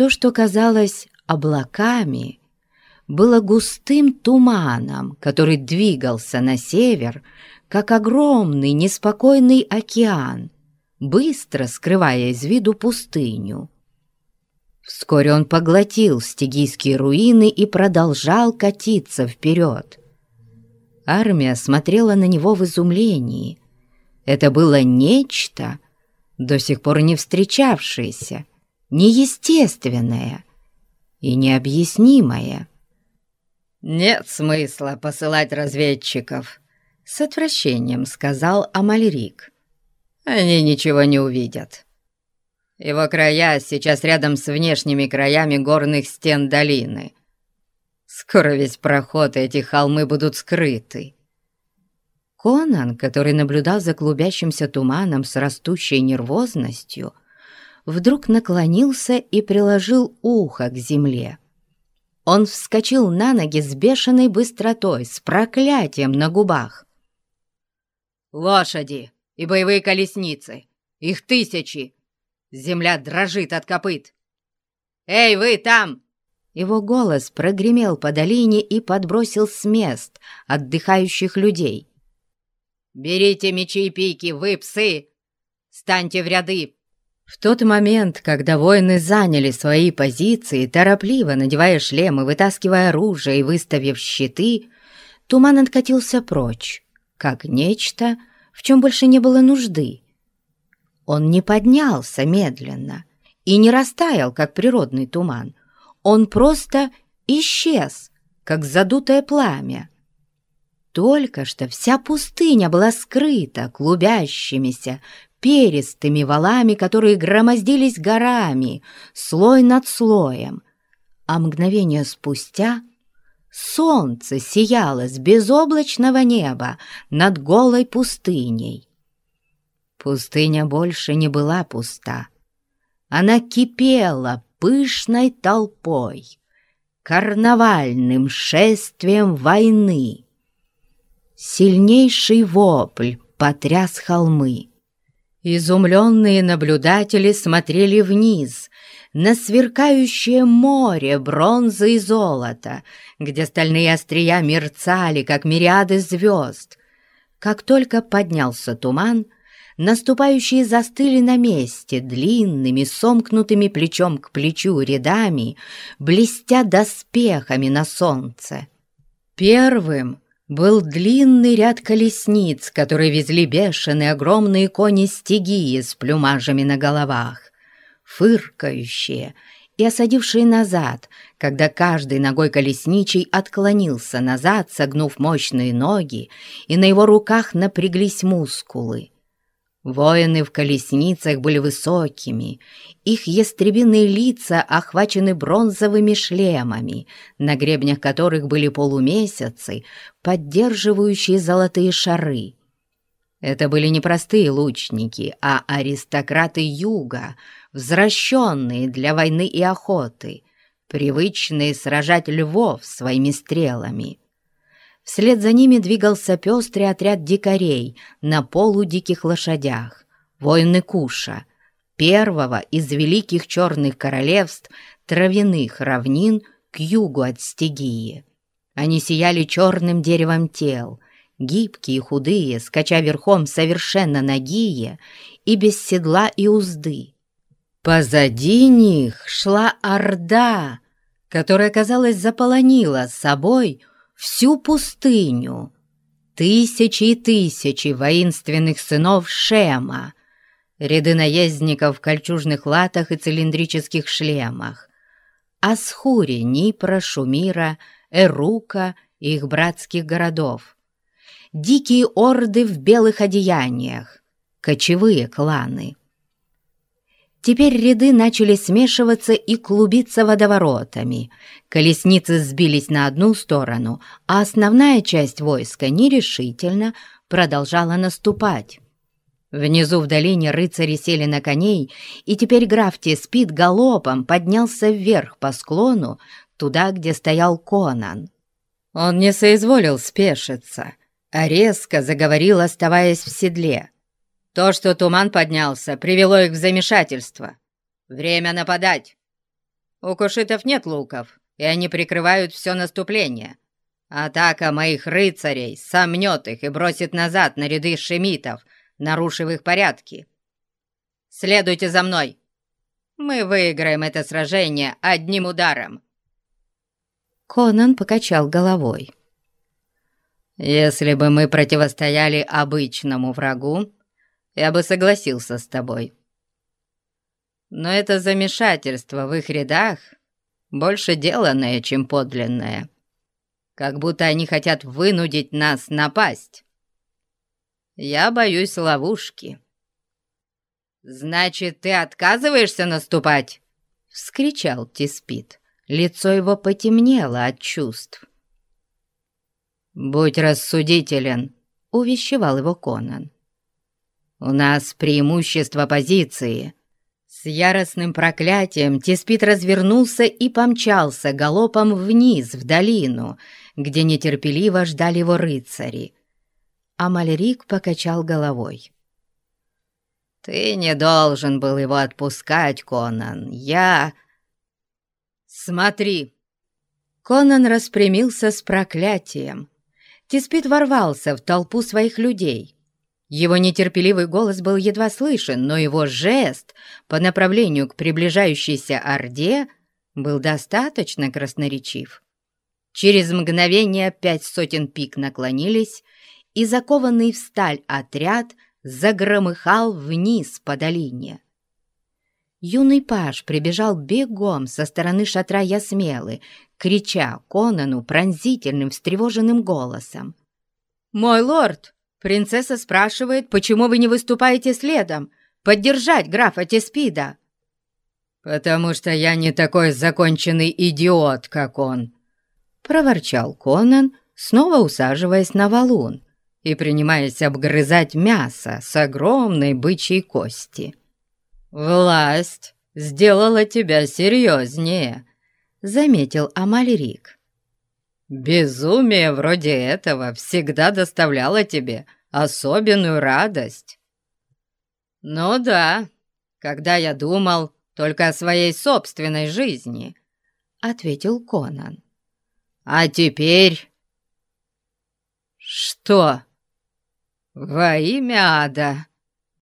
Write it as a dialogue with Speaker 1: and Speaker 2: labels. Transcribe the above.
Speaker 1: То, что казалось облаками, было густым туманом, который двигался на север, как огромный неспокойный океан, быстро скрывая из виду пустыню. Вскоре он поглотил стигийские руины и продолжал катиться вперед. Армия смотрела на него в изумлении. Это было нечто, до сих пор не встречавшееся, неестественное и необъяснимое. «Нет смысла посылать разведчиков», — с отвращением сказал Амальрик. «Они ничего не увидят. Его края сейчас рядом с внешними краями горных стен долины. Скоро весь проход и эти холмы будут скрыты». Конан, который наблюдал за клубящимся туманом с растущей нервозностью, вдруг наклонился и приложил ухо к земле. Он вскочил на ноги с бешеной быстротой, с проклятием на губах. «Лошади и боевые колесницы! Их тысячи! Земля дрожит от копыт! Эй, вы там!» Его голос прогремел по долине и подбросил с мест отдыхающих людей. «Берите мечи и пики, вы, псы! Станьте в ряды!» В тот момент, когда воины заняли свои позиции, торопливо надевая шлемы, вытаскивая оружие и выставив щиты, туман откатился прочь, как нечто, в чем больше не было нужды. Он не поднялся медленно и не растаял, как природный туман. Он просто исчез, как задутое пламя. Только что вся пустыня была скрыта клубящимися, перистыми валами, которые громоздились горами, слой над слоем, а мгновение спустя солнце сияло с безоблачного неба над голой пустыней. Пустыня больше не была пуста. Она кипела пышной толпой, карнавальным шествием войны. Сильнейший вопль потряс холмы. Изумленные наблюдатели смотрели вниз, на сверкающее море бронзы и золота, где стальные острия мерцали, как мириады звезд. Как только поднялся туман, наступающие застыли на месте, длинными, сомкнутыми плечом к плечу рядами, блестя доспехами на солнце. Первым был длинный ряд колесниц, которые везли бешеные огромные кони стегии с плюмажами на головах, фыркающие и осадившие назад, когда каждый ногой колесничий отклонился назад, согнув мощные ноги, и на его руках напряглись мускулы. Воины в колесницах были высокими, их ястребиные лица охвачены бронзовыми шлемами, на гребнях которых были полумесяцы, поддерживающие золотые шары. Это были не простые лучники, а аристократы юга, возвращенные для войны и охоты, привычные сражать львов своими стрелами. Вслед за ними двигался пестрый отряд дикарей на полудиких лошадях, воины Куша, первого из великих черных королевств травяных равнин к югу от Стигии. Они сияли черным деревом тел, гибкие и худые, скача верхом совершенно нагие и без седла и узды. Позади них шла орда, которая, казалось, заполонила собой всю пустыню. Тысячи и тысячи воинственных сынов Шема, ряды наездников в кольчужных латах и цилиндрических шлемах, Асхури, Нипра, Шумира, Эрука и их братских городов, дикие орды в белых одеяниях, кочевые кланы — Теперь ряды начали смешиваться и клубиться водоворотами. Колесницы сбились на одну сторону, а основная часть войска нерешительно продолжала наступать. Внизу в долине рыцари сели на коней, и теперь граф Теспит галопом поднялся вверх по склону, туда, где стоял Конан. Он не соизволил спешиться, а резко заговорил, оставаясь в седле. То, что туман поднялся, привело их в замешательство. Время нападать. У кушитов нет луков, и они прикрывают все наступление. Атака моих рыцарей сомнет их и бросит назад на ряды шемитов, нарушив их порядки. Следуйте за мной. Мы выиграем это сражение одним ударом. Конан покачал головой. «Если бы мы противостояли обычному врагу, я бы согласился с тобой. Но это замешательство в их рядах больше деланное, чем подлинное как будто они хотят вынудить нас напасть. Я боюсь ловушки». «Значит, ты отказываешься наступать?» — вскричал Тиспит. Лицо его потемнело от чувств. «Будь рассудителен», — увещевал его Конан. «У нас преимущество позиции». С яростным проклятием Тиспит развернулся и помчался галопом вниз, в долину, где нетерпеливо ждали его рыцари. А Малерик покачал головой. «Ты не должен был его отпускать, Конан. Я...» «Смотри!» Конан распрямился с проклятием. Тиспит ворвался в толпу своих людей. Его нетерпеливый голос был едва слышен, но его жест по направлению к приближающейся Орде был достаточно красноречив. Через мгновение пять сотен пик наклонились, и закованный в сталь отряд загромыхал вниз по долине. Юный паж прибежал бегом со стороны шатра Ясмелы, крича Конану пронзительным, встревоженным голосом. «Мой лорд, принцесса спрашивает, почему вы не выступаете следом, поддержать графа Теспида?» «Потому что я не такой законченный идиот, как он», — проворчал Конан, снова усаживаясь на валун и принимаясь обгрызать мясо с огромной бычьей кости. «Власть сделала тебя серьезнее», — заметил Амальрик. «Безумие вроде этого всегда доставляло тебе особенную радость». «Ну да, когда я думал только о своей собственной жизни», — ответил Конан. А теперь... Что? Во имя ада!